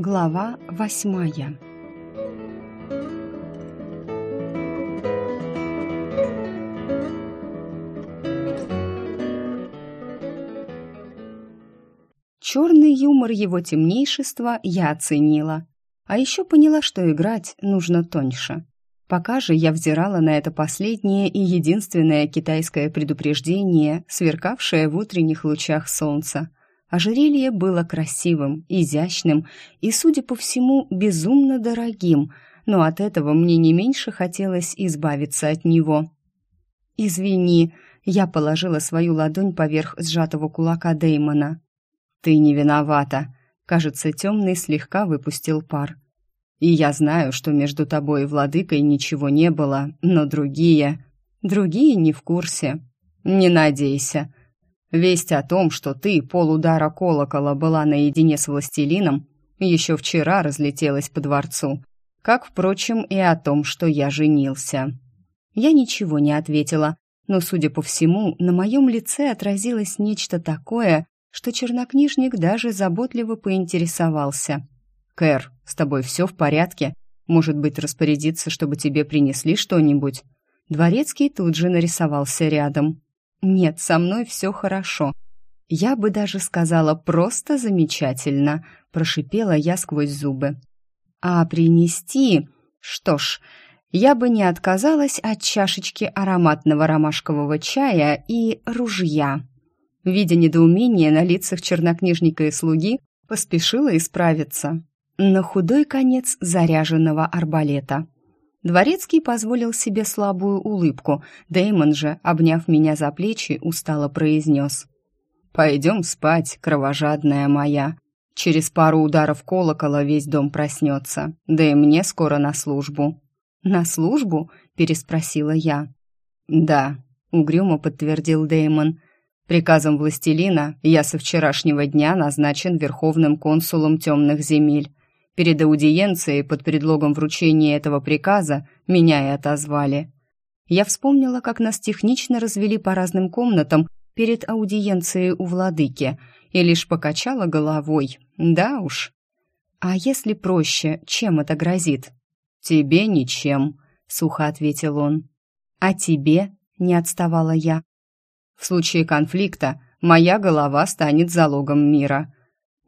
Глава восьмая Черный юмор его темнейшества я оценила. А еще поняла, что играть нужно тоньше. Пока же я взирала на это последнее и единственное китайское предупреждение, сверкавшее в утренних лучах солнца. Ожерелье было красивым, изящным и, судя по всему, безумно дорогим, но от этого мне не меньше хотелось избавиться от него. «Извини», — я положила свою ладонь поверх сжатого кулака Дэймона. «Ты не виновата», — кажется, темный слегка выпустил пар. «И я знаю, что между тобой и владыкой ничего не было, но другие... Другие не в курсе. Не надейся. Весть о том, что ты полудара колокола была наедине с властелином, еще вчера разлетелась по дворцу, как, впрочем, и о том, что я женился». Я ничего не ответила, но, судя по всему, на моем лице отразилось нечто такое, что чернокнижник даже заботливо поинтересовался. «Кэр, с тобой все в порядке? Может быть, распорядиться, чтобы тебе принесли что-нибудь?» Дворецкий тут же нарисовался рядом. «Нет, со мной все хорошо. Я бы даже сказала просто замечательно», — прошипела я сквозь зубы. «А принести...» «Что ж, я бы не отказалась от чашечки ароматного ромашкового чая и ружья». Видя недоумение на лицах чернокнижника и слуги, поспешила исправиться. На худой конец заряженного арбалета. Дворецкий позволил себе слабую улыбку. Дэймон же, обняв меня за плечи, устало произнес. «Пойдем спать, кровожадная моя. Через пару ударов колокола весь дом проснется, да и мне скоро на службу». «На службу?» — переспросила я. «Да», — угрюмо подтвердил Дэймон. Приказом властелина я со вчерашнего дня назначен верховным консулом темных земель. Перед аудиенцией под предлогом вручения этого приказа меня и отозвали. Я вспомнила, как нас технично развели по разным комнатам перед аудиенцией у владыки, и лишь покачала головой. Да уж. А если проще, чем это грозит? Тебе ничем, сухо ответил он. А тебе? Не отставала я. В случае конфликта моя голова станет залогом мира.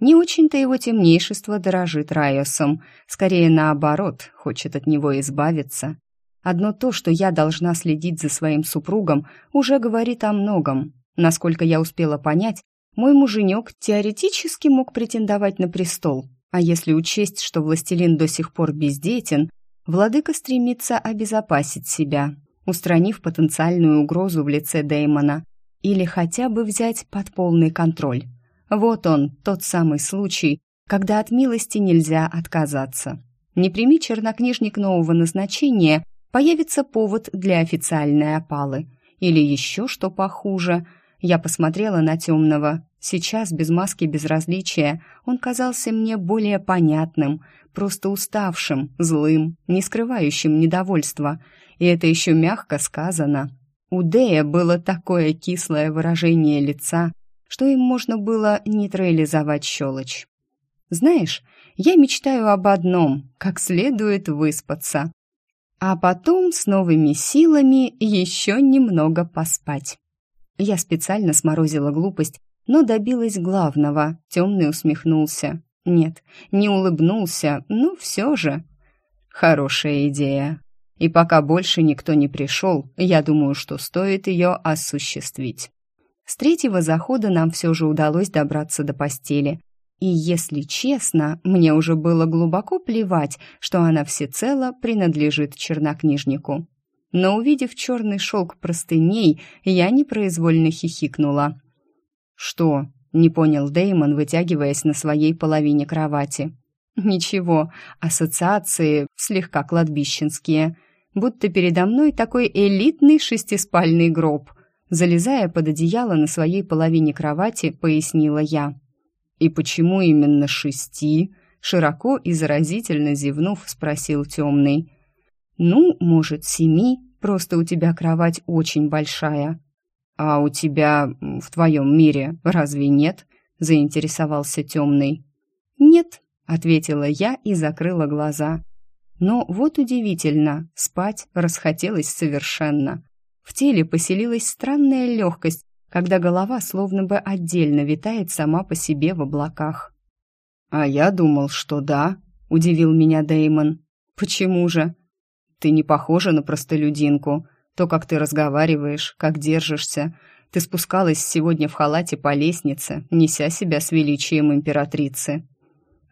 Не очень-то его темнейшество дорожит Райосом, скорее наоборот, хочет от него избавиться. Одно то, что я должна следить за своим супругом, уже говорит о многом. Насколько я успела понять, мой муженек теоретически мог претендовать на престол, а если учесть, что властелин до сих пор бездетен, владыка стремится обезопасить себя, устранив потенциальную угрозу в лице Дэймона, или хотя бы взять под полный контроль. Вот он, тот самый случай, когда от милости нельзя отказаться. Не прими чернокнижник нового назначения, появится повод для официальной опалы. Или еще что похуже. Я посмотрела на темного. Сейчас, без маски безразличия, он казался мне более понятным, просто уставшим, злым, не скрывающим недовольства. И это еще мягко сказано. У Дея было такое кислое выражение лица, что им можно было нейтрализовать щелочь. «Знаешь, я мечтаю об одном — как следует выспаться, а потом с новыми силами еще немного поспать». Я специально сморозила глупость, но добилась главного. Темный усмехнулся. Нет, не улыбнулся, но все же. Хорошая идея. И пока больше никто не пришел, я думаю, что стоит ее осуществить. С третьего захода нам все же удалось добраться до постели. И, если честно, мне уже было глубоко плевать, что она всецело принадлежит чернокнижнику. Но, увидев черный шелк простыней, я непроизвольно хихикнула. «Что?» — не понял Деймон, вытягиваясь на своей половине кровати. «Ничего, ассоциации слегка кладбищенские», будто передо мной такой элитный шестиспальный гроб. Залезая под одеяло на своей половине кровати, пояснила я. «И почему именно шести?» Широко и заразительно зевнув, спросил темный. «Ну, может, семи, просто у тебя кровать очень большая». «А у тебя в твоем мире разве нет?» заинтересовался темный. «Нет», — ответила я и закрыла глаза. Но вот удивительно, спать расхотелось совершенно. В теле поселилась странная легкость, когда голова словно бы отдельно витает сама по себе в облаках. «А я думал, что да», — удивил меня Деймон. «Почему же?» «Ты не похожа на простолюдинку. То, как ты разговариваешь, как держишься. Ты спускалась сегодня в халате по лестнице, неся себя с величием императрицы».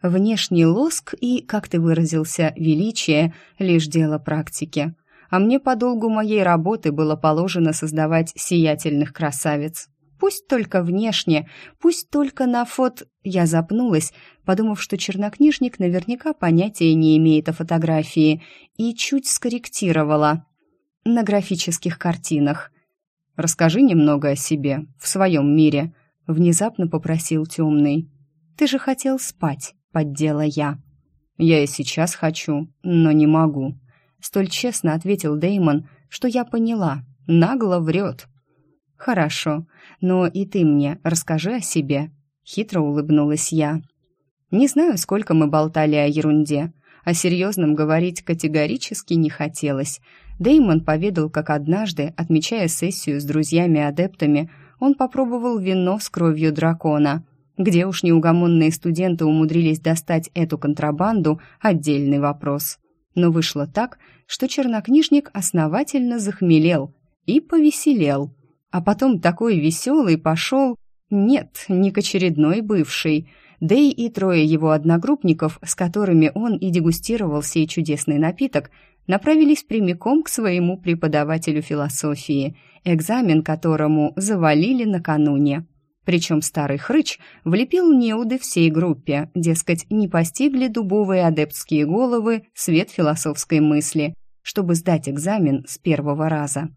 Внешний лоск и, как ты выразился, величие — лишь дело практики. А мне по долгу моей работы было положено создавать сиятельных красавиц. Пусть только внешне, пусть только на фот... Я запнулась, подумав, что чернокнижник наверняка понятия не имеет о фотографии, и чуть скорректировала. На графических картинах. «Расскажи немного о себе, в своем мире», — внезапно попросил темный. «Ты же хотел спать» поддела я. «Я и сейчас хочу, но не могу», — столь честно ответил Деймон, что я поняла, нагло врет. «Хорошо, но и ты мне расскажи о себе», — хитро улыбнулась я. «Не знаю, сколько мы болтали о ерунде, о серьезном говорить категорически не хотелось. Деймон поведал, как однажды, отмечая сессию с друзьями-адептами, он попробовал вино с кровью дракона — где уж неугомонные студенты умудрились достать эту контрабанду – отдельный вопрос. Но вышло так, что чернокнижник основательно захмелел и повеселел. А потом такой веселый пошел... Нет, не к очередной бывшей. Дэй и трое его одногруппников, с которыми он и дегустировал сей чудесный напиток, направились прямиком к своему преподавателю философии, экзамен которому завалили накануне. Причем старый хрыч влепил неуды всей группе, дескать, не постигли дубовые адептские головы свет философской мысли, чтобы сдать экзамен с первого раза.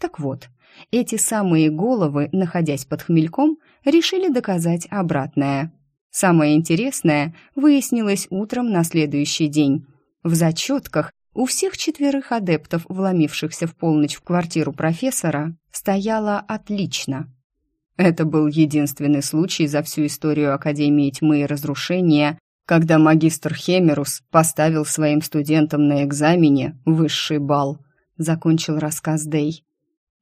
Так вот, эти самые головы, находясь под хмельком, решили доказать обратное. Самое интересное выяснилось утром на следующий день. В зачетках у всех четверых адептов, вломившихся в полночь в квартиру профессора, стояло «отлично», это был единственный случай за всю историю Академии Тьмы и Разрушения, когда магистр Хемерус поставил своим студентам на экзамене высший балл, закончил рассказ Дей.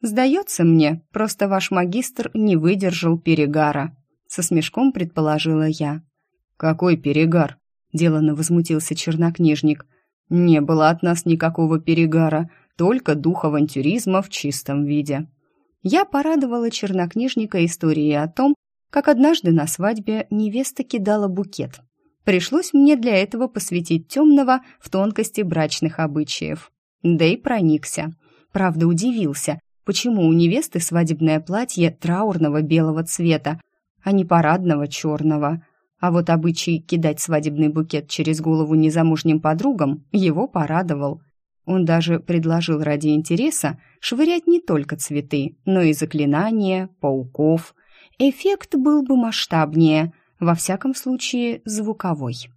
«Сдается мне, просто ваш магистр не выдержал перегара», со смешком предположила я. «Какой перегар?» – делано возмутился чернокнижник. «Не было от нас никакого перегара, только дух авантюризма в чистом виде» я порадовала чернокнижника историей о том, как однажды на свадьбе невеста кидала букет. Пришлось мне для этого посвятить темного в тонкости брачных обычаев. Да и проникся. Правда, удивился, почему у невесты свадебное платье траурного белого цвета, а не парадного черного. А вот обычай кидать свадебный букет через голову незамужним подругам его порадовал – он даже предложил ради интереса швырять не только цветы, но и заклинания, пауков. Эффект был бы масштабнее, во всяком случае звуковой.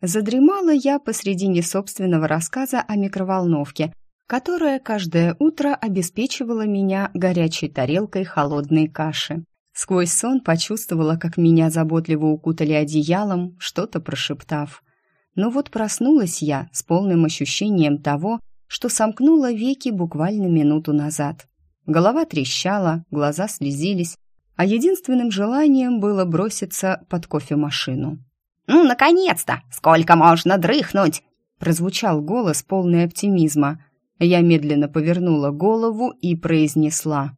Задремала я посредине собственного рассказа о микроволновке, которая каждое утро обеспечивала меня горячей тарелкой холодной каши. Сквозь сон почувствовала, как меня заботливо укутали одеялом, что-то прошептав – но вот проснулась я с полным ощущением того, что сомкнула веки буквально минуту назад. Голова трещала, глаза слезились, а единственным желанием было броситься под кофемашину. «Ну, наконец-то! Сколько можно дрыхнуть?» прозвучал голос полный оптимизма. Я медленно повернула голову и произнесла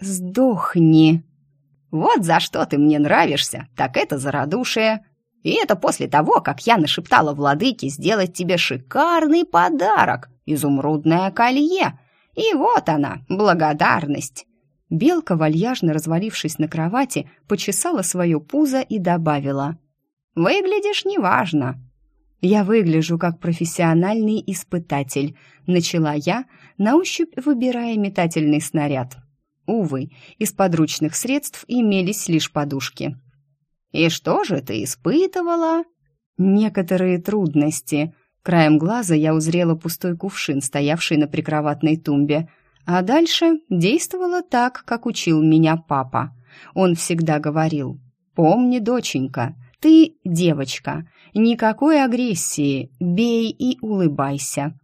«Сдохни!» «Вот за что ты мне нравишься, так это за радушие!» И это после того, как я нашептала владыке сделать тебе шикарный подарок — изумрудное колье. И вот она, благодарность». Белка, вальяжно развалившись на кровати, почесала свое пузо и добавила. «Выглядишь неважно». «Я выгляжу как профессиональный испытатель», — начала я, на ощупь выбирая метательный снаряд. Увы, из подручных средств имелись лишь подушки. «И что же ты испытывала?» «Некоторые трудности». Краем глаза я узрела пустой кувшин, стоявший на прикроватной тумбе. А дальше действовала так, как учил меня папа. Он всегда говорил, «Помни, доченька, Ты девочка, никакой агрессии, бей и улыбайся.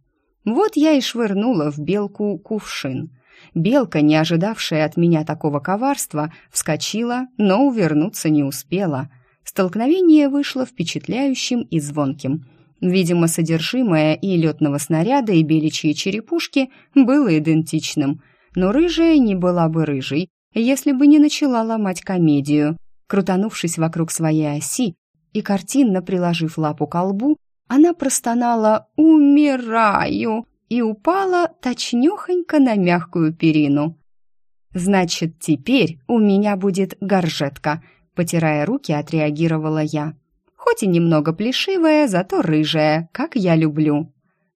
Вот я и швырнула в белку кувшин. Белка, не ожидавшая от меня такого коварства, вскочила, но увернуться не успела. Столкновение вышло впечатляющим и звонким. Видимо, содержимое и летного снаряда, и беличьи черепушки было идентичным. Но рыжая не была бы рыжей, если бы не начала ломать комедию. Крутанувшись вокруг своей оси и картинно приложив лапу к лбу, она простонала «Умираю!» И упала точнёхонько на мягкую перину. «Значит, теперь у меня будет горжетка», — потирая руки, отреагировала я. «Хоть и немного плешивая, зато рыжая, как я люблю».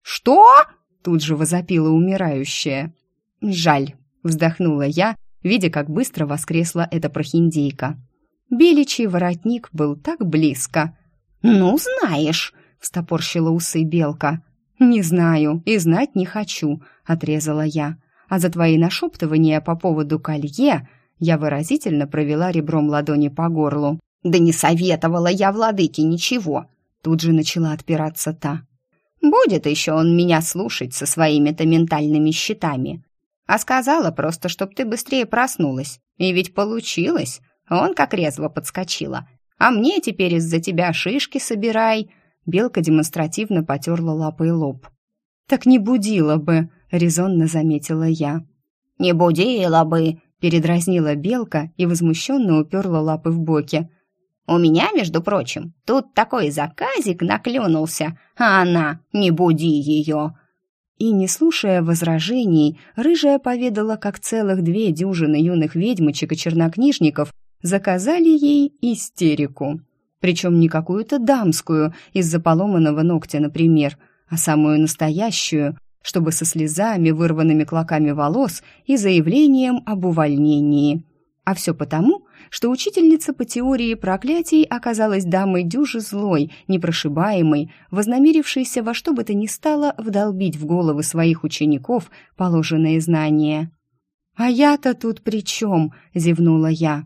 «Что?» — тут же возопила умирающая. «Жаль», — вздохнула я, видя, как быстро воскресла эта прохиндейка. Беличий воротник был так близко. «Ну, знаешь», — встопорщила усы белка. «Не знаю и знать не хочу», — отрезала я. «А за твои нашептывания по поводу колье я выразительно провела ребром ладони по горлу». «Да не советовала я владыке ничего», — тут же начала отпираться та. «Будет еще он меня слушать со своими-то ментальными щитами. А сказала просто, чтоб ты быстрее проснулась. И ведь получилось. Он как резво подскочила. А мне теперь из-за тебя шишки собирай. Белка демонстративно потерла лапой лоб. «Так не будила бы», — резонно заметила я. «Не будила бы», — передразнила белка и возмущенно уперла лапы в боки. «У меня, между прочим, тут такой заказик наклюнулся, а она «не буди ее». И, не слушая возражений, рыжая поведала, как целых две дюжины юных ведьмочек и чернокнижников заказали ей истерику. Причем не какую-то дамскую, из-за поломанного ногтя, например, а самую настоящую, чтобы со слезами, вырванными клоками волос и заявлением об увольнении. А все потому, что учительница по теории проклятий оказалась дамой дюжи злой, непрошибаемой, вознамерившейся во что бы то ни стало вдолбить в головы своих учеников положенные знания. «А я-то тут при чем?» — зевнула я.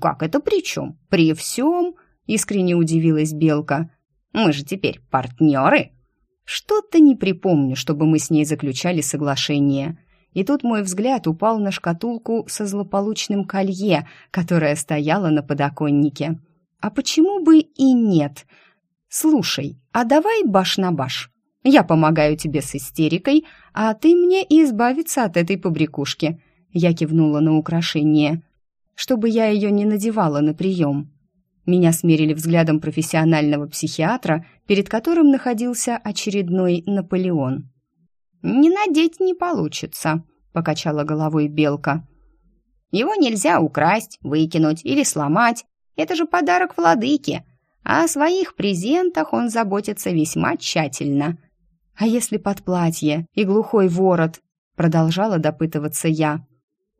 «Как это при чем? При всем?» — искренне удивилась Белка. «Мы же теперь партнеры!» «Что-то не припомню, чтобы мы с ней заключали соглашение». И тут мой взгляд упал на шкатулку со злополучным колье, которая стояла на подоконнике. «А почему бы и нет? Слушай, а давай баш на баш. Я помогаю тебе с истерикой, а ты мне избавиться от этой побрякушки». Я кивнула на украшение чтобы я ее не надевала на прием. Меня смерили взглядом профессионального психиатра, перед которым находился очередной Наполеон. «Не надеть не получится», — покачала головой Белка. «Его нельзя украсть, выкинуть или сломать. Это же подарок владыке. А о своих презентах он заботится весьма тщательно». «А если под платье и глухой ворот?» — продолжала допытываться я.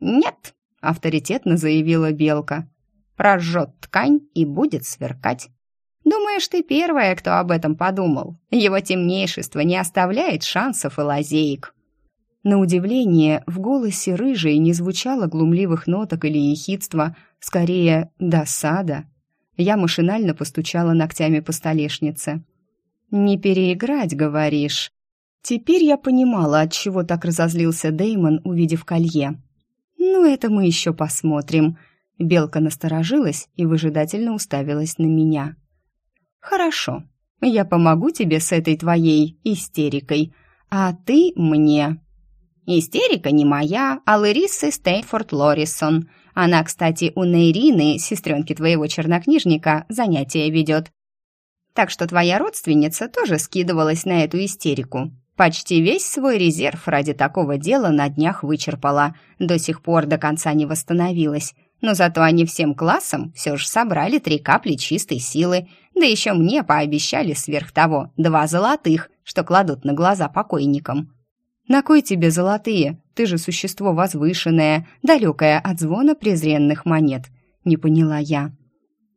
«Нет», авторитетно заявила Белка. «Прожжет ткань и будет сверкать». «Думаешь, ты первая, кто об этом подумал? Его темнейшество не оставляет шансов и лазеек». На удивление, в голосе рыжей не звучало глумливых ноток или ехидства, скорее досада. Я машинально постучала ногтями по столешнице. «Не переиграть, говоришь?» Теперь я понимала, от чего так разозлился Деймон, увидев колье. «Ну, это мы еще посмотрим». Белка насторожилась и выжидательно уставилась на меня. «Хорошо, я помогу тебе с этой твоей истерикой, а ты мне». «Истерика не моя, а Ларисы Стейнфорд Лорисон. Она, кстати, у Нейрины, сестренки твоего чернокнижника, занятия ведет. Так что твоя родственница тоже скидывалась на эту истерику. Почти весь свой резерв ради такого дела на днях вычерпала. До сих пор до конца не восстановилась. Но зато они всем классом все же собрали три капли чистой силы. Да еще мне пообещали сверх того два золотых, что кладут на глаза покойникам. «На кой тебе золотые? Ты же существо возвышенное, далекое от звона презренных монет», — не поняла я.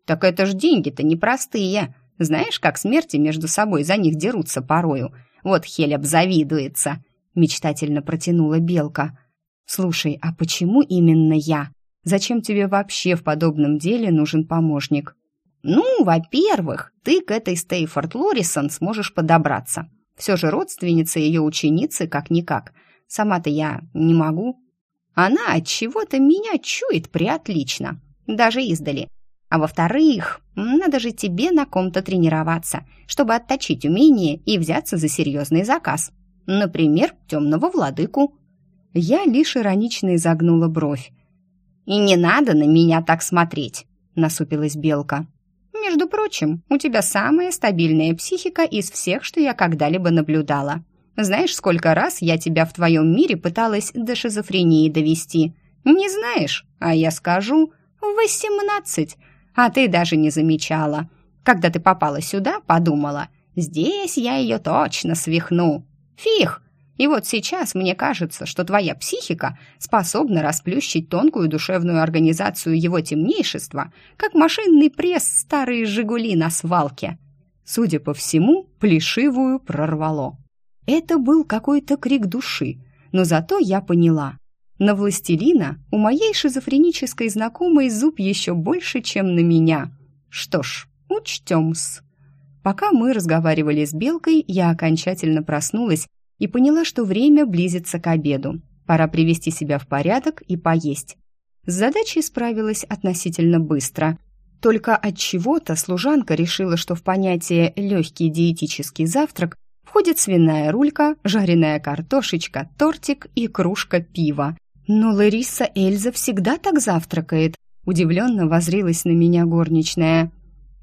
«Так это ж деньги-то непростые. Знаешь, как смерти между собой за них дерутся порою. Вот Хелеб завидуется», — мечтательно протянула Белка. «Слушай, а почему именно я? Зачем тебе вообще в подобном деле нужен помощник?» Ну, во-первых, ты к этой Стейфорд Лорисон сможешь подобраться. Все же родственница ее ученицы как-никак. Сама-то я не могу. Она от чего-то меня чует приотлично, даже издали. А во-вторых, надо же тебе на ком-то тренироваться, чтобы отточить умение и взяться за серьезный заказ. Например, темного владыку. Я лишь иронично изогнула бровь. «И не надо на меня так смотреть», — насупилась Белка. «Между прочим, у тебя самая стабильная психика из всех, что я когда-либо наблюдала. Знаешь, сколько раз я тебя в твоем мире пыталась до шизофрении довести? Не знаешь? А я скажу, восемнадцать а ты даже не замечала. Когда ты попала сюда, подумала, здесь я ее точно свихну. Фих! И вот сейчас мне кажется, что твоя психика способна расплющить тонкую душевную организацию его темнейшества, как машинный пресс старые «Жигули» на свалке. Судя по всему, плешивую прорвало. Это был какой-то крик души, но зато я поняла. На властелина у моей шизофренической знакомой зуб еще больше, чем на меня. Что ж, учтем-с. Пока мы разговаривали с Белкой, я окончательно проснулась и поняла, что время близится к обеду. Пора привести себя в порядок и поесть. С задачей справилась относительно быстро. Только от чего-то служанка решила, что в понятие легкий диетический завтрак входит свиная рулька, жареная картошечка, тортик и кружка пива. «Но Лариса Эльза всегда так завтракает», — удивленно возрилась на меня горничная.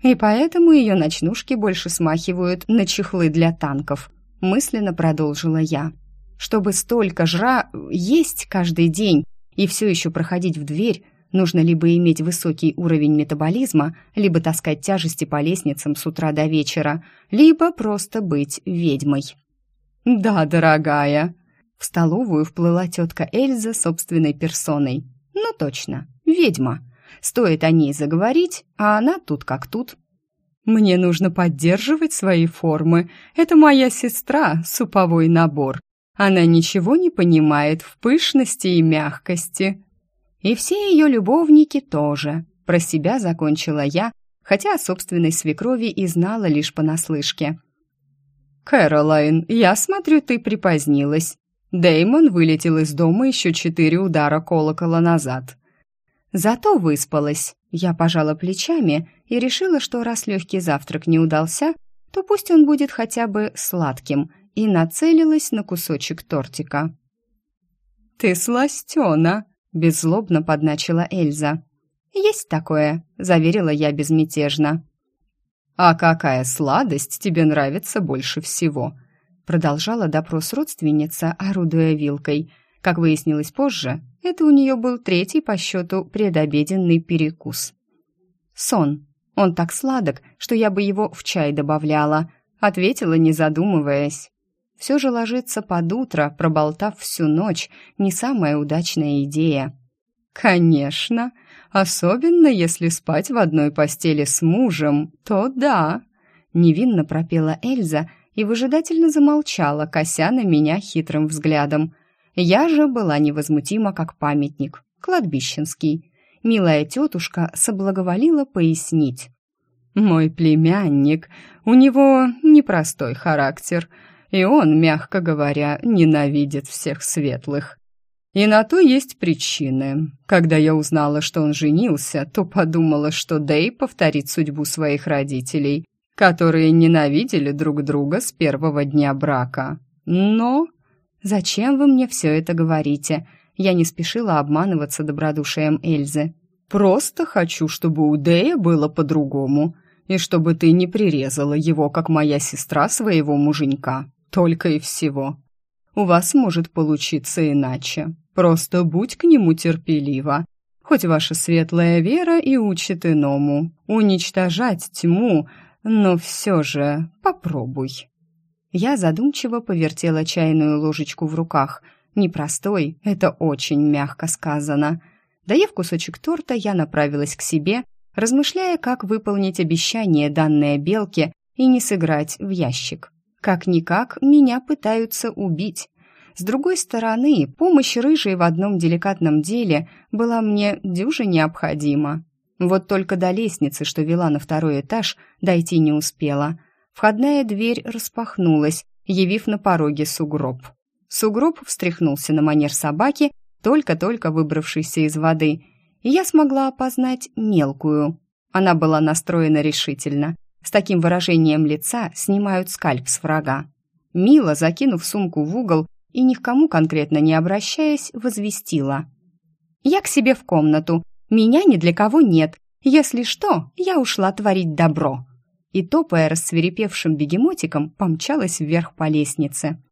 «И поэтому ее ночнушки больше смахивают на чехлы для танков», — мысленно продолжила я. «Чтобы столько жра есть каждый день и все еще проходить в дверь, нужно либо иметь высокий уровень метаболизма, либо таскать тяжести по лестницам с утра до вечера, либо просто быть ведьмой». «Да, дорогая», в столовую вплыла тетка Эльза собственной персоной. Ну точно, ведьма. Стоит о ней заговорить, а она тут как тут. Мне нужно поддерживать свои формы. Это моя сестра, суповой набор. Она ничего не понимает в пышности и мягкости. И все ее любовники тоже. Про себя закончила я, хотя о собственной свекрови и знала лишь понаслышке. «Кэролайн, я смотрю, ты припозднилась. Деймон вылетел из дома еще четыре удара колокола назад. Зато выспалась. Я пожала плечами и решила, что раз легкий завтрак не удался, то пусть он будет хотя бы сладким, и нацелилась на кусочек тортика. «Ты сластена!» — беззлобно подначила Эльза. «Есть такое», — заверила я безмятежно. «А какая сладость тебе нравится больше всего?» Продолжала допрос родственница, орудуя вилкой. Как выяснилось позже, это у нее был третий по счету предобеденный перекус. «Сон. Он так сладок, что я бы его в чай добавляла», ответила, не задумываясь. Все же ложиться под утро, проболтав всю ночь, не самая удачная идея. «Конечно, особенно если спать в одной постели с мужем, то да», невинно пропела Эльза, и выжидательно замолчала, кося на меня хитрым взглядом. Я же была невозмутима, как памятник, кладбищенский. Милая тетушка соблаговолила пояснить. «Мой племянник, у него непростой характер, и он, мягко говоря, ненавидит всех светлых. И на то есть причины. Когда я узнала, что он женился, то подумала, что Дэй повторит судьбу своих родителей которые ненавидели друг друга с первого дня брака. Но... Зачем вы мне все это говорите? Я не спешила обманываться добродушием Эльзы. Просто хочу, чтобы у Дэя было по-другому, и чтобы ты не прирезала его, как моя сестра своего муженька. Только и всего. У вас может получиться иначе. Просто будь к нему терпелива. Хоть ваша светлая вера и учит иному. Уничтожать тьму но все же попробуй. Я задумчиво повертела чайную ложечку в руках. Непростой, это очень мягко сказано. Доев кусочек торта, я направилась к себе, размышляя, как выполнить обещание, данное Белке, и не сыграть в ящик. Как-никак меня пытаются убить. С другой стороны, помощь рыжей в одном деликатном деле была мне дюже необходима. Вот только до лестницы, что вела на второй этаж, дойти не успела. Входная дверь распахнулась, явив на пороге сугроб. Сугроб встряхнулся на манер собаки, только-только выбравшейся из воды, и я смогла опознать мелкую. Она была настроена решительно. С таким выражением лица снимают скальп с врага. Мила, закинув сумку в угол и ни к кому конкретно не обращаясь, возвестила. «Я к себе в комнату. Меня ни для кого нет. Если что, я ушла творить добро». И, топая рассверепевшим бегемотиком, помчалась вверх по лестнице.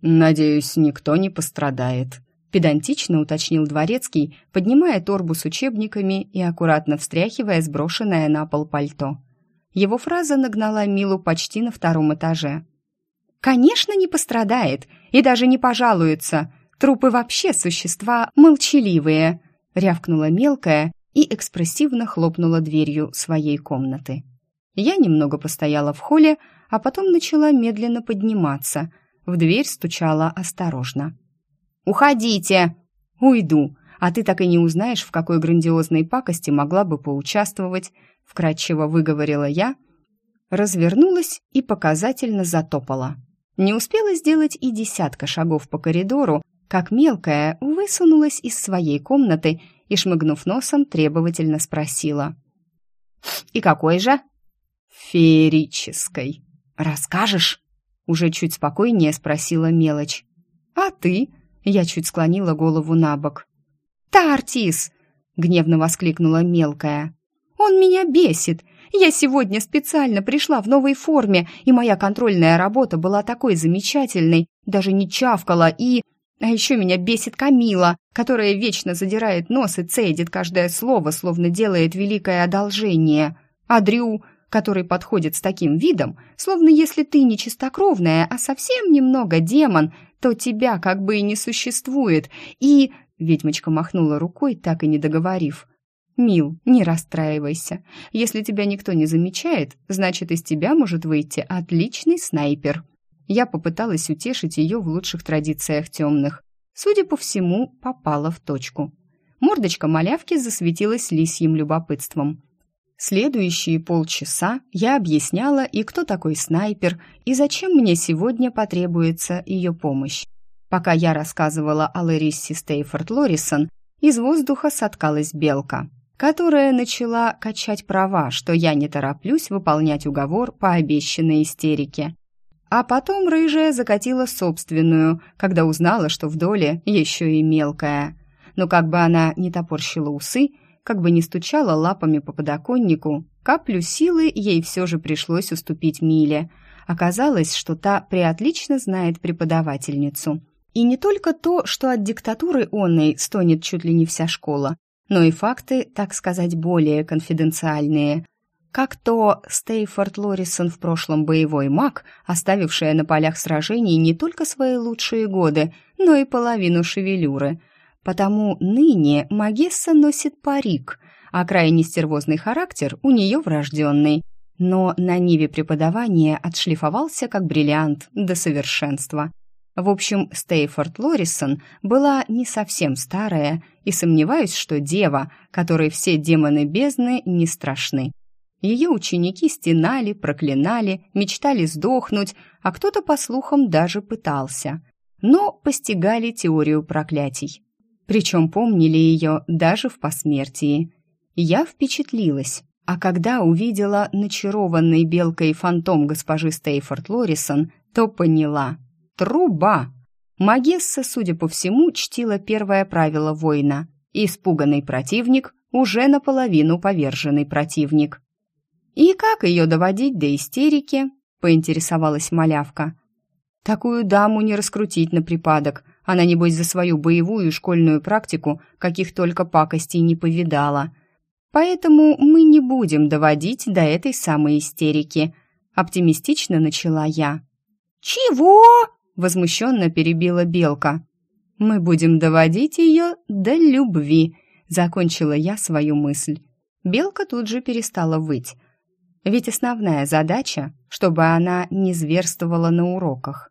«Надеюсь, никто не пострадает», — педантично уточнил Дворецкий, поднимая торбу с учебниками и аккуратно встряхивая сброшенное на пол пальто. Его фраза нагнала Милу почти на втором этаже. «Конечно, не пострадает и даже не пожалуется. Трупы вообще существа молчаливые», — рявкнула мелкая и экспрессивно хлопнула дверью своей комнаты. Я немного постояла в холле, а потом начала медленно подниматься. В дверь стучала осторожно. «Уходите!» «Уйду, а ты так и не узнаешь, в какой грандиозной пакости могла бы поучаствовать», вкратчиво выговорила я, развернулась и показательно затопала. Не успела сделать и десятка шагов по коридору, как мелкая высунулась из своей комнаты и, шмыгнув носом, требовательно спросила. «И какой же?» «Феерической». «Расскажешь?» Уже чуть спокойнее спросила мелочь. «А ты?» Я чуть склонила голову на бок. «Тартис!» — гневно воскликнула мелкая. «Он меня бесит! Я сегодня специально пришла в новой форме, и моя контрольная работа была такой замечательной, даже не чавкала и... А еще меня бесит Камила, которая вечно задирает нос и цедит каждое слово, словно делает великое одолжение. А Дрю, который подходит с таким видом, словно если ты не чистокровная, а совсем немного демон, то тебя как бы и не существует. И...» Ведьмочка махнула рукой, так и не договорив. «Мил, не расстраивайся. Если тебя никто не замечает, значит, из тебя может выйти отличный снайпер». Я попыталась утешить ее в лучших традициях темных. Судя по всему, попала в точку. Мордочка малявки засветилась лисьим любопытством. Следующие полчаса я объясняла, и кто такой снайпер, и зачем мне сегодня потребуется ее помощь. Пока я рассказывала о Лариссе Стейфорд Лорисон, из воздуха соткалась белка, которая начала качать права, что я не тороплюсь выполнять уговор по обещанной истерике. А потом рыжая закатила собственную, когда узнала, что в доле еще и мелкая. Но как бы она не топорщила усы, как бы ни стучала лапами по подоконнику, каплю силы ей все же пришлось уступить Миле. Оказалось, что та преотлично знает преподавательницу. И не только то, что от диктатуры онной стонет чуть ли не вся школа, но и факты, так сказать, более конфиденциальные. Как то Стейфорд Лорисон в прошлом боевой маг, оставившая на полях сражений не только свои лучшие годы, но и половину шевелюры – Потому ныне Магесса носит парик, а крайне стервозный характер у нее врожденный. Но на ниве преподавания отшлифовался как бриллиант до совершенства. В общем, Стейфорд Лорисон была не совсем старая, и сомневаюсь, что дева, которой все демоны бездны не страшны. Ее ученики стенали, проклинали, мечтали сдохнуть, а кто-то, по слухам, даже пытался. Но постигали теорию проклятий причем помнили ее даже в посмертии. Я впечатлилась, а когда увидела начарованный белкой фантом госпожи Стейфорд Лорисон, то поняла. Труба! Магесса, судя по всему, чтила первое правило воина. Испуганный противник уже наполовину поверженный противник. «И как ее доводить до истерики?» — поинтересовалась малявка. «Такую даму не раскрутить на припадок, она, небось, за свою боевую и школьную практику каких только пакостей не повидала. Поэтому мы не будем доводить до этой самой истерики. Оптимистично начала я. «Чего?» — возмущенно перебила Белка. «Мы будем доводить ее до любви», — закончила я свою мысль. Белка тут же перестала выть. Ведь основная задача, чтобы она не зверствовала на уроках.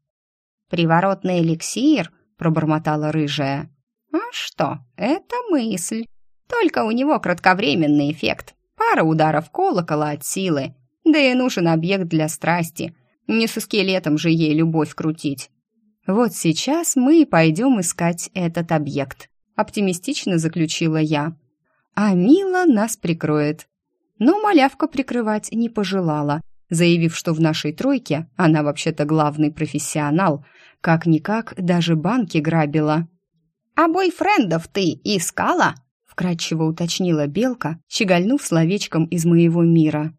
«Приворотный эликсир?» пробормотала рыжая. «А что, это мысль. Только у него кратковременный эффект. Пара ударов колокола от силы. Да и нужен объект для страсти. Не со скелетом же ей любовь крутить. Вот сейчас мы и пойдем искать этот объект, оптимистично заключила я. А Мила нас прикроет. Но малявка прикрывать не пожелала, заявив, что в нашей тройке она вообще-то главный профессионал, как-никак даже банки грабила. «А бойфрендов ты искала?» вкратчиво уточнила Белка, щегольнув словечком из моего мира.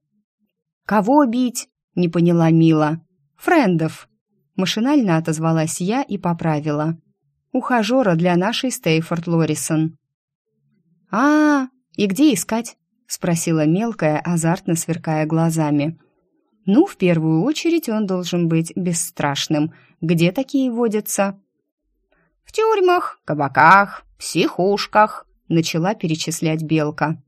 «Кого бить?» — не поняла Мила. «Френдов!» Машинально отозвалась я и поправила. «Ухажера для нашей Стейфорд Лорисон». «А, и где искать?» — спросила мелкая, азартно сверкая глазами. «Ну, в первую очередь он должен быть бесстрашным. Где такие водятся?» «В тюрьмах, кабаках, психушках», начала перечислять Белка.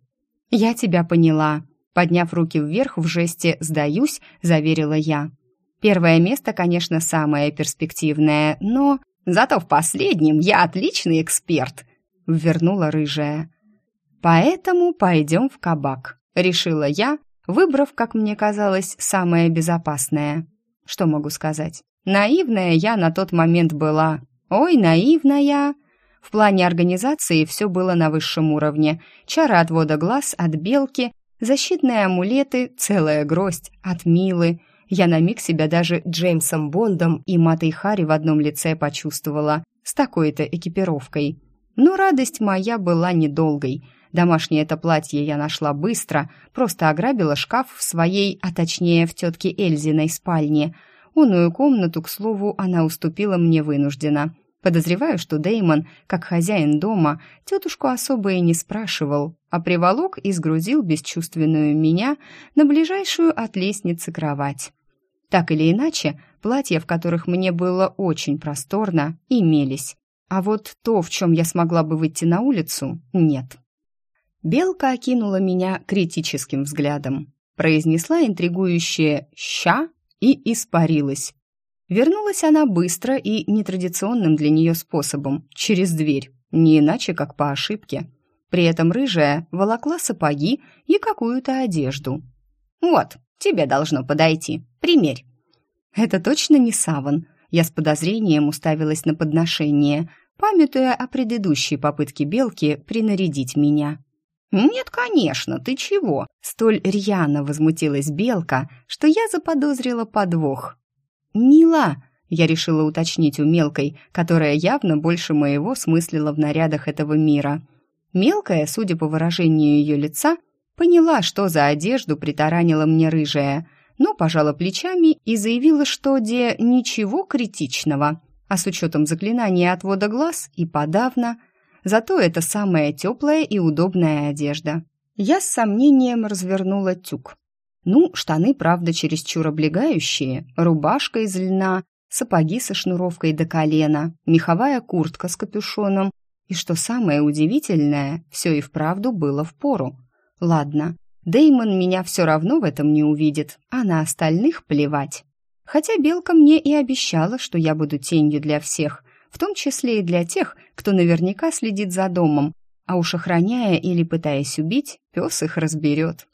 «Я тебя поняла», — подняв руки вверх в жесте «сдаюсь», заверила я. «Первое место, конечно, самое перспективное, но...» «Зато в последнем я отличный эксперт», — ввернула рыжая. «Поэтому пойдем в кабак», — решила я, выбрав, как мне казалось, самое безопасное. Что могу сказать? Наивная я на тот момент была. Ой, наивная! В плане организации все было на высшем уровне. Чары отвода глаз от белки, защитные амулеты, целая гроздь от Милы. Я на миг себя даже Джеймсом Бондом и Матой Хари в одном лице почувствовала, с такой-то экипировкой. Но радость моя была недолгой. Домашнее это платье я нашла быстро, просто ограбила шкаф в своей, а точнее в тетке Эльзиной спальне. Унную комнату, к слову, она уступила мне вынужденно. Подозреваю, что Деймон, как хозяин дома, тетушку особо и не спрашивал, а приволок и сгрузил бесчувственную меня на ближайшую от лестницы кровать. Так или иначе, платья, в которых мне было очень просторно, имелись. А вот то, в чем я смогла бы выйти на улицу, нет. Белка окинула меня критическим взглядом, произнесла интригующее «ща» и испарилась, Вернулась она быстро и нетрадиционным для нее способом, через дверь, не иначе, как по ошибке. При этом рыжая волокла сапоги и какую-то одежду. «Вот, тебе должно подойти. Примерь». «Это точно не саван?» Я с подозрением уставилась на подношение, памятуя о предыдущей попытке белки принарядить меня. «Нет, конечно, ты чего?» Столь рьяно возмутилась белка, что я заподозрила подвох. «Мила!» — я решила уточнить у мелкой, которая явно больше моего смыслила в нарядах этого мира. Мелкая, судя по выражению ее лица, поняла, что за одежду притаранила мне рыжая, но пожала плечами и заявила, что де ничего критичного, а с учетом заклинания отвода глаз и подавно. Зато это самая теплая и удобная одежда. Я с сомнением развернула тюк. Ну, штаны, правда, чересчур облегающие, рубашка из льна, сапоги со шнуровкой до колена, меховая куртка с капюшоном. И что самое удивительное, все и вправду было в пору. Ладно, Деймон меня все равно в этом не увидит, а на остальных плевать. Хотя Белка мне и обещала, что я буду тенью для всех, в том числе и для тех, кто наверняка следит за домом, а уж охраняя или пытаясь убить, пес их разберет.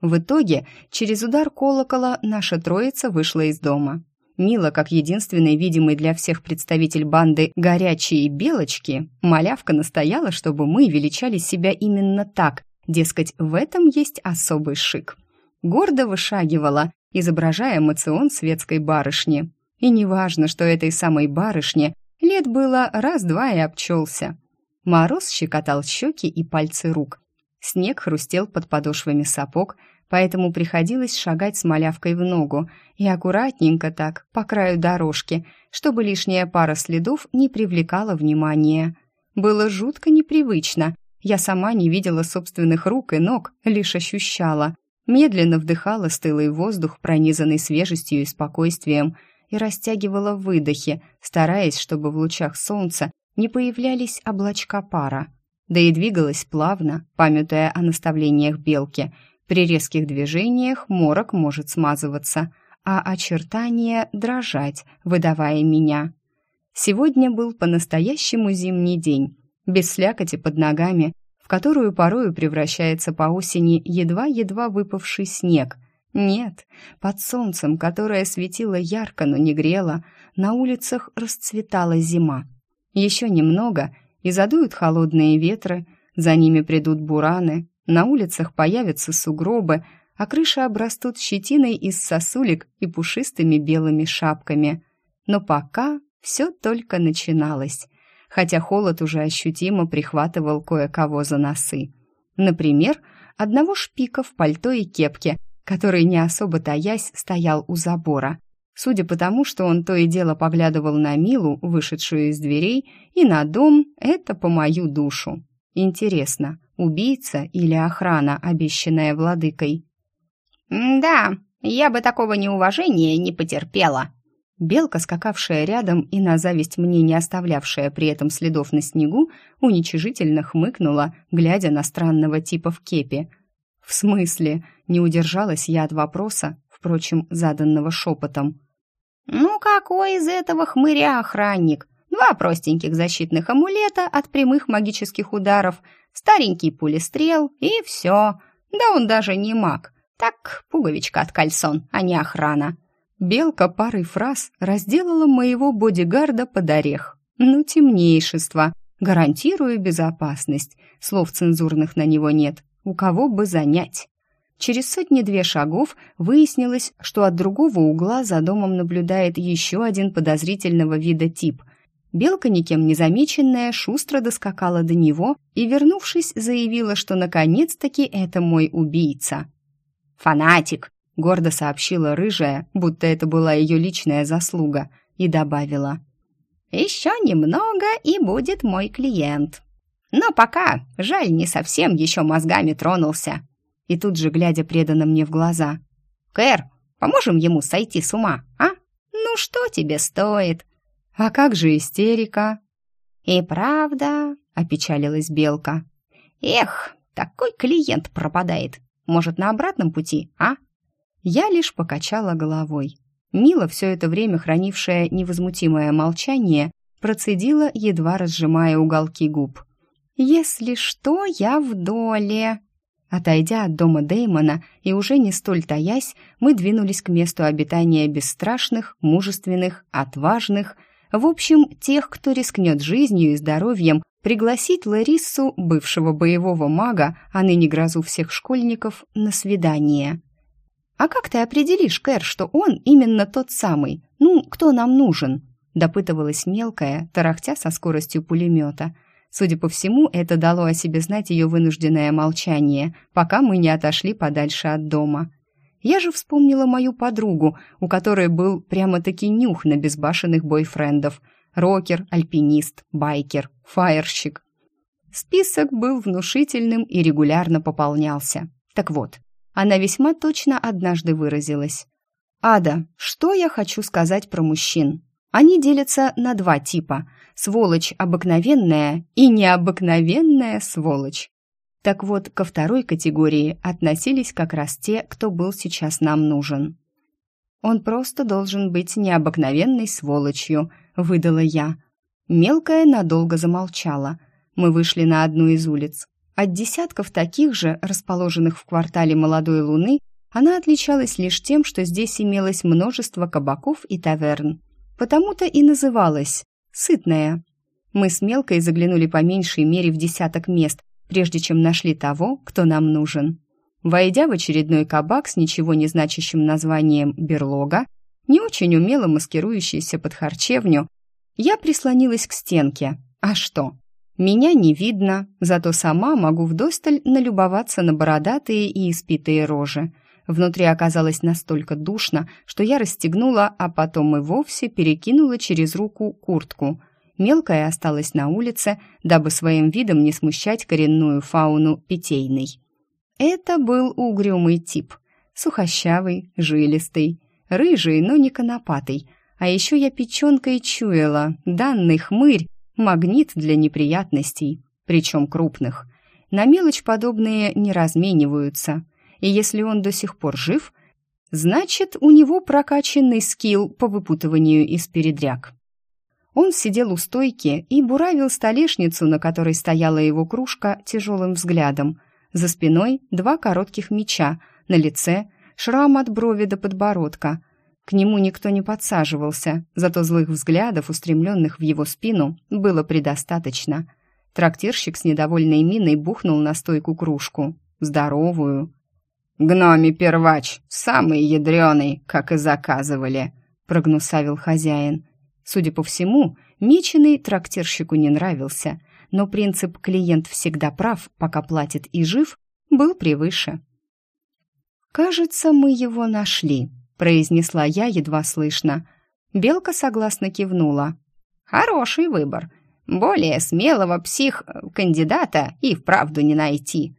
В итоге, через удар колокола наша троица вышла из дома. Мила, как единственный видимый для всех представитель банды «горячие белочки», малявка настояла, чтобы мы величали себя именно так, дескать, в этом есть особый шик. Гордо вышагивала, изображая эмоцион светской барышни. И неважно, что этой самой барышне лет было раз-два и обчелся. Мороз щекотал щеки и пальцы рук. Снег хрустел под подошвами сапог, поэтому приходилось шагать с малявкой в ногу и аккуратненько так, по краю дорожки, чтобы лишняя пара следов не привлекала внимания. Было жутко непривычно. Я сама не видела собственных рук и ног, лишь ощущала. Медленно вдыхала стылый воздух, пронизанный свежестью и спокойствием, и растягивала выдохи, стараясь, чтобы в лучах солнца не появлялись облачка пара. Да и двигалась плавно, памятуя о наставлениях белки — при резких движениях морок может смазываться, а очертания дрожать, выдавая меня. Сегодня был по-настоящему зимний день, без слякоти под ногами, в которую порою превращается по осени едва-едва выпавший снег. Нет, под солнцем, которое светило ярко, но не грело, на улицах расцветала зима. Еще немного, и задуют холодные ветры, за ними придут бураны, на улицах появятся сугробы, а крыши обрастут щетиной из сосулек и пушистыми белыми шапками. Но пока все только начиналось, хотя холод уже ощутимо прихватывал кое-кого за носы. Например, одного шпика в пальто и кепке, который, не особо таясь, стоял у забора. Судя по тому, что он то и дело поглядывал на Милу, вышедшую из дверей, и на дом, это по мою душу. Интересно, убийца или охрана, обещанная владыкой? «Да, я бы такого неуважения не потерпела», Белка, скакавшая рядом и на зависть мне не оставлявшая при этом следов на снегу, уничижительно хмыкнула, глядя на странного типа в кепе. «В смысле?» — не удержалась я от вопроса, впрочем, заданного шепотом. «Ну какой из этого хмыря охранник? Два простеньких защитных амулета от прямых магических ударов, старенький пулестрел и все. Да он даже не маг. Так, пуговичка от кальсон, а не охрана». Белка парой фраз разделала моего бодигарда под орех. Ну, темнейшество. Гарантирую безопасность. Слов цензурных на него нет. У кого бы занять? Через сотни-две шагов выяснилось, что от другого угла за домом наблюдает еще один подозрительного вида тип. Белка, никем не замеченная, шустро доскакала до него и, вернувшись, заявила, что наконец-таки это мой убийца. «Фанатик!» гордо сообщила рыжая, будто это была ее личная заслуга, и добавила. «Еще немного, и будет мой клиент. Но пока, жаль, не совсем еще мозгами тронулся». И тут же, глядя преданно мне в глаза. «Кэр, поможем ему сойти с ума, а? Ну что тебе стоит?» «А как же истерика?» «И правда», — опечалилась Белка. «Эх, такой клиент пропадает. Может, на обратном пути, а?» Я лишь покачала головой. Мила, все это время хранившая невозмутимое молчание, процедила, едва разжимая уголки губ. «Если что, я в доле». Отойдя от дома Дэймона и уже не столь таясь, мы двинулись к месту обитания бесстрашных, мужественных, отважных, в общем, тех, кто рискнет жизнью и здоровьем пригласить Лариссу, бывшего боевого мага, а ныне грозу всех школьников, на свидание. «А как ты определишь, Кэр, что он именно тот самый? Ну, кто нам нужен?» Допытывалась мелкая, тарахтя со скоростью пулемета. Судя по всему, это дало о себе знать ее вынужденное молчание, пока мы не отошли подальше от дома. Я же вспомнила мою подругу, у которой был прямо-таки нюх на безбашенных бойфрендов. Рокер, альпинист, байкер, фаерщик. Список был внушительным и регулярно пополнялся. Так вот, она весьма точно однажды выразилась. «Ада, что я хочу сказать про мужчин? Они делятся на два типа – сволочь обыкновенная и необыкновенная сволочь. Так вот, ко второй категории относились как раз те, кто был сейчас нам нужен. «Он просто должен быть необыкновенной сволочью», – выдала я. Мелкая надолго замолчала. Мы вышли на одну из улиц. От десятков таких же, расположенных в квартале молодой луны, она отличалась лишь тем, что здесь имелось множество кабаков и таверн. Потому-то и называлась «сытная». Мы с Мелкой заглянули по меньшей мере в десяток мест, прежде чем нашли того, кто нам нужен. Войдя в очередной кабак с ничего не значащим названием «Берлога», не очень умело маскирующийся под харчевню, я прислонилась к стенке. А что? Меня не видно, зато сама могу вдосталь налюбоваться на бородатые и испитые рожи. Внутри оказалось настолько душно, что я расстегнула, а потом и вовсе перекинула через руку куртку. Мелкая осталась на улице, дабы своим видом не смущать коренную фауну питейной. Это был угрюмый тип. Сухощавый, жилистый, рыжий, но не конопатый. А еще я печенкой чуяла, данный хмырь магнит для неприятностей, причем крупных. На мелочь подобные не размениваются. И если он до сих пор жив, значит, у него прокачанный скилл по выпутыванию из передряг. Он сидел у стойки и буравил столешницу, на которой стояла его кружка, тяжелым взглядом. За спиной два коротких меча, на лице шрам от брови до подбородка. К нему никто не подсаживался, зато злых взглядов, устремленных в его спину, было предостаточно. Трактирщик с недовольной миной бухнул на стойку кружку. Здоровую. «Гноми первач, самый ядреный, как и заказывали», — прогнусавил хозяин. Судя по всему, меченый трактирщику не нравился, но принцип «клиент всегда прав, пока платит и жив» был превыше. «Кажется, мы его нашли», — произнесла я едва слышно. Белка согласно кивнула. «Хороший выбор. Более смелого псих-кандидата и вправду не найти».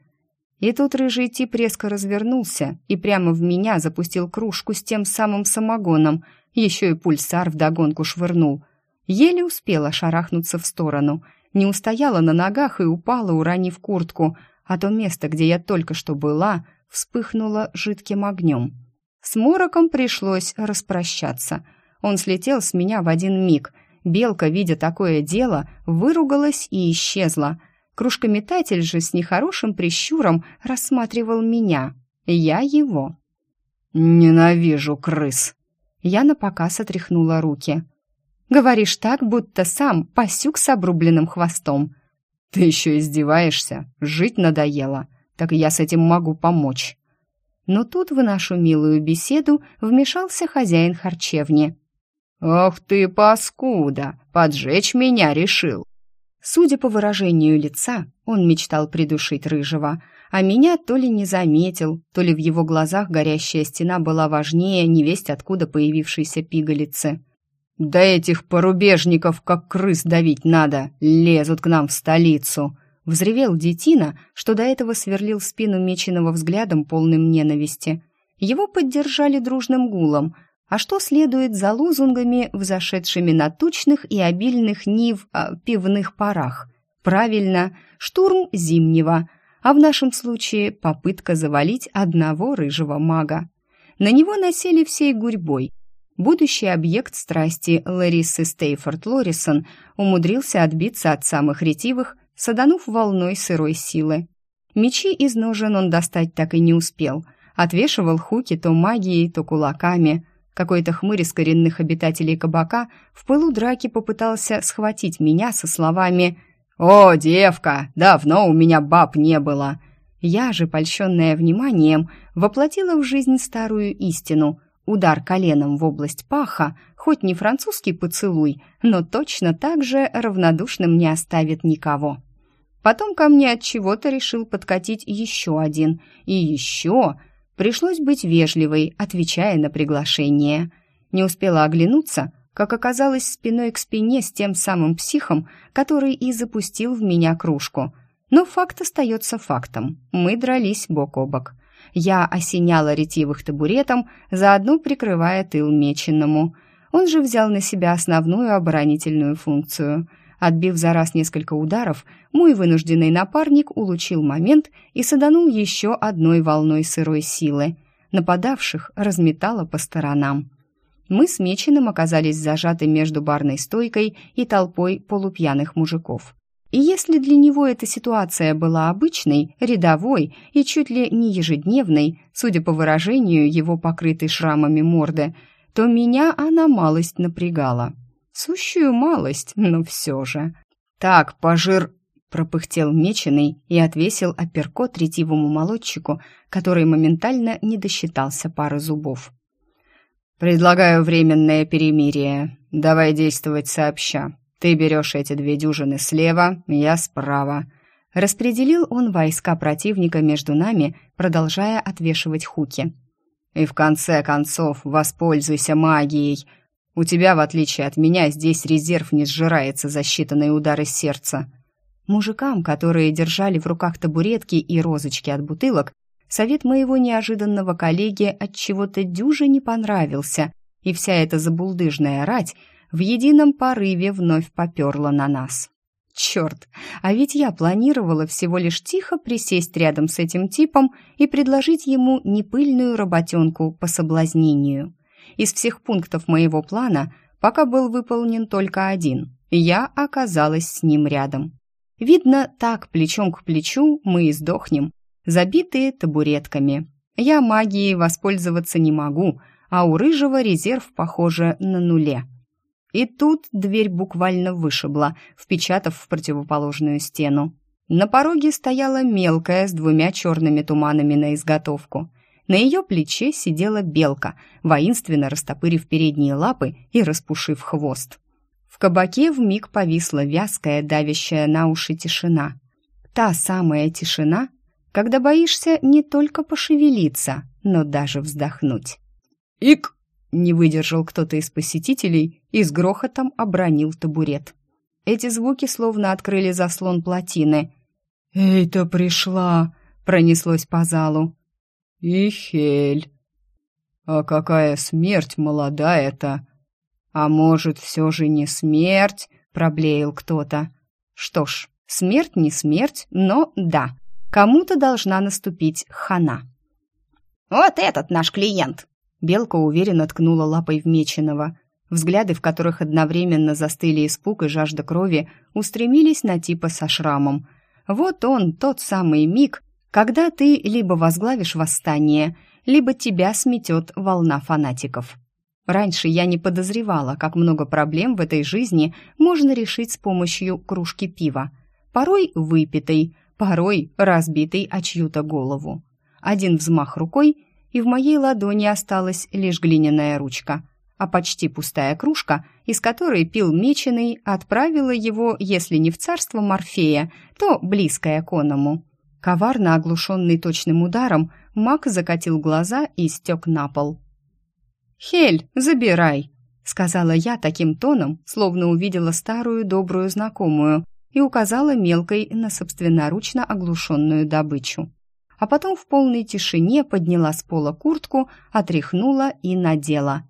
И тут рыжий тип резко развернулся и прямо в меня запустил кружку с тем самым самогоном — еще и пульсар вдогонку швырнул. Еле успела шарахнуться в сторону. Не устояла на ногах и упала, уронив куртку, а то место, где я только что была, вспыхнуло жидким огнем. С мороком пришлось распрощаться. Он слетел с меня в один миг. Белка, видя такое дело, выругалась и исчезла. Кружкометатель же с нехорошим прищуром рассматривал меня. Я его. «Ненавижу крыс!» Я напоказ отряхнула руки. «Говоришь так, будто сам пасюк с обрубленным хвостом». «Ты еще издеваешься? Жить надоело. Так я с этим могу помочь». Но тут в нашу милую беседу вмешался хозяин харчевни. «Ах ты, паскуда! Поджечь меня решил!» Судя по выражению лица, он мечтал придушить рыжего, а меня то ли не заметил, то ли в его глазах горящая стена была важнее невесть откуда появившейся пигалицы. «Да этих порубежников как крыс давить надо, лезут к нам в столицу!» Взревел детина, что до этого сверлил спину меченого взглядом полным ненависти. Его поддержали дружным гулом, а что следует за лозунгами, взошедшими на тучных и обильных нив а, пивных парах? Правильно, штурм зимнего – а в нашем случае попытка завалить одного рыжего мага. На него насели всей гурьбой. Будущий объект страсти Ларисы Стейфорд Лорисон умудрился отбиться от самых ретивых, саданув волной сырой силы. Мечи из ножен он достать так и не успел. Отвешивал хуки то магией, то кулаками. Какой-то хмырь из коренных обитателей кабака в пылу драки попытался схватить меня со словами «О, девка, давно у меня баб не было!» Я же, польщенная вниманием, воплотила в жизнь старую истину. Удар коленом в область паха, хоть не французский поцелуй, но точно так же равнодушным не оставит никого. Потом ко мне от чего-то решил подкатить еще один. И еще... Пришлось быть вежливой, отвечая на приглашение. Не успела оглянуться — как оказалось спиной к спине с тем самым психом, который и запустил в меня кружку. Но факт остается фактом. Мы дрались бок о бок. Я осеняла ретивых табуретом, заодно прикрывая тыл меченному. Он же взял на себя основную оборонительную функцию. Отбив за раз несколько ударов, мой вынужденный напарник улучил момент и саданул еще одной волной сырой силы. Нападавших разметало по сторонам мы с Меченым оказались зажаты между барной стойкой и толпой полупьяных мужиков. И если для него эта ситуация была обычной, рядовой и чуть ли не ежедневной, судя по выражению его покрытой шрамами морды, то меня она малость напрягала. Сущую малость, но все же. «Так, пожир...» — пропыхтел меченый и отвесил апперкот ретивому молодчику, который моментально не досчитался пары зубов. «Предлагаю временное перемирие. Давай действовать сообща. Ты берешь эти две дюжины слева, я справа». Распределил он войска противника между нами, продолжая отвешивать хуки. «И в конце концов воспользуйся магией. У тебя, в отличие от меня, здесь резерв не сжирается за считанные удары сердца». Мужикам, которые держали в руках табуретки и розочки от бутылок, Совет моего неожиданного коллеги от чего-то дюже не понравился, и вся эта забулдыжная рать в едином порыве вновь поперла на нас. Черт, а ведь я планировала всего лишь тихо присесть рядом с этим типом и предложить ему непыльную работенку по соблазнению. Из всех пунктов моего плана пока был выполнен только один. Я оказалась с ним рядом. Видно, так плечом к плечу мы и сдохнем, забитые табуретками. Я магией воспользоваться не могу, а у рыжего резерв, похоже, на нуле. И тут дверь буквально вышибла, впечатав в противоположную стену. На пороге стояла мелкая с двумя черными туманами на изготовку. На ее плече сидела белка, воинственно растопырив передние лапы и распушив хвост. В кабаке вмиг повисла вязкая, давящая на уши тишина. Та самая тишина, когда боишься не только пошевелиться, но даже вздохнуть. «Ик!» — не выдержал кто-то из посетителей и с грохотом обронил табурет. Эти звуки словно открыли заслон плотины. «Эй-то пришла!» — пронеслось по залу. «Ихель! А какая смерть молодая-то! А может, все же не смерть?» — проблеял кто-то. «Что ж, смерть не смерть, но да, Кому-то должна наступить хана. «Вот этот наш клиент!» Белка уверенно ткнула лапой в Меченого. Взгляды, в которых одновременно застыли испуг и жажда крови, устремились на типа со шрамом. Вот он, тот самый миг, когда ты либо возглавишь восстание, либо тебя сметет волна фанатиков. Раньше я не подозревала, как много проблем в этой жизни можно решить с помощью кружки пива. Порой выпитой, порой разбитый о чью-то голову. Один взмах рукой, и в моей ладони осталась лишь глиняная ручка, а почти пустая кружка, из которой пил меченый, отправила его, если не в царство Морфея, то близкое к оному. Коварно оглушенный точным ударом, маг закатил глаза и стек на пол. «Хель, забирай!» — сказала я таким тоном, словно увидела старую добрую знакомую, и указала мелкой на собственноручно оглушенную добычу. А потом в полной тишине подняла с пола куртку, отряхнула и надела.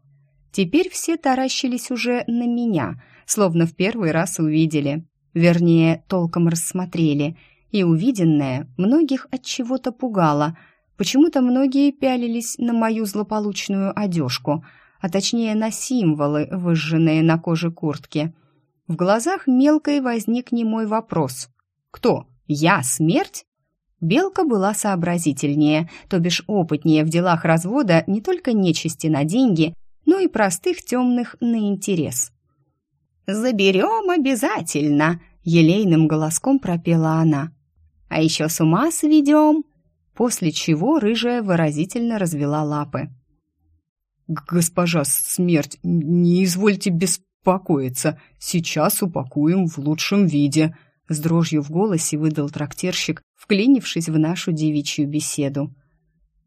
Теперь все таращились уже на меня, словно в первый раз увидели. Вернее, толком рассмотрели. И увиденное многих от чего-то пугало. Почему-то многие пялились на мою злополучную одежку, а точнее на символы, выжженные на коже куртки – в глазах мелкой возник немой вопрос. «Кто? Я смерть?» Белка была сообразительнее, то бишь опытнее в делах развода не только нечисти на деньги, но и простых темных на интерес. «Заберем обязательно!» — елейным голоском пропела она. «А еще с ума сведем!» После чего рыжая выразительно развела лапы. «Госпожа смерть, не извольте без покоиться. Сейчас упакуем в лучшем виде», — с дрожью в голосе выдал трактирщик, вклинившись в нашу девичью беседу.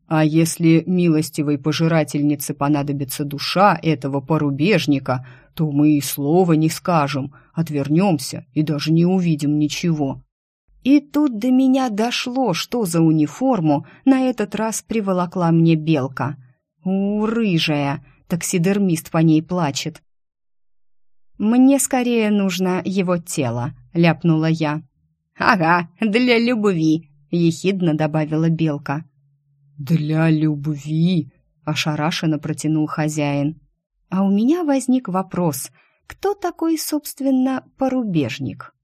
«А если милостивой пожирательнице понадобится душа этого порубежника, то мы и слова не скажем, отвернемся и даже не увидим ничего». И тут до меня дошло, что за униформу на этот раз приволокла мне белка. У, рыжая, таксидермист по ней плачет. «Мне скорее нужно его тело», — ляпнула я. «Ага, для любви», — ехидно добавила Белка. «Для любви», — ошарашенно протянул хозяин. А у меня возник вопрос, кто такой, собственно, порубежник?